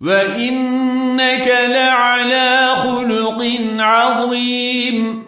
وإنك لعلى خلق عظيم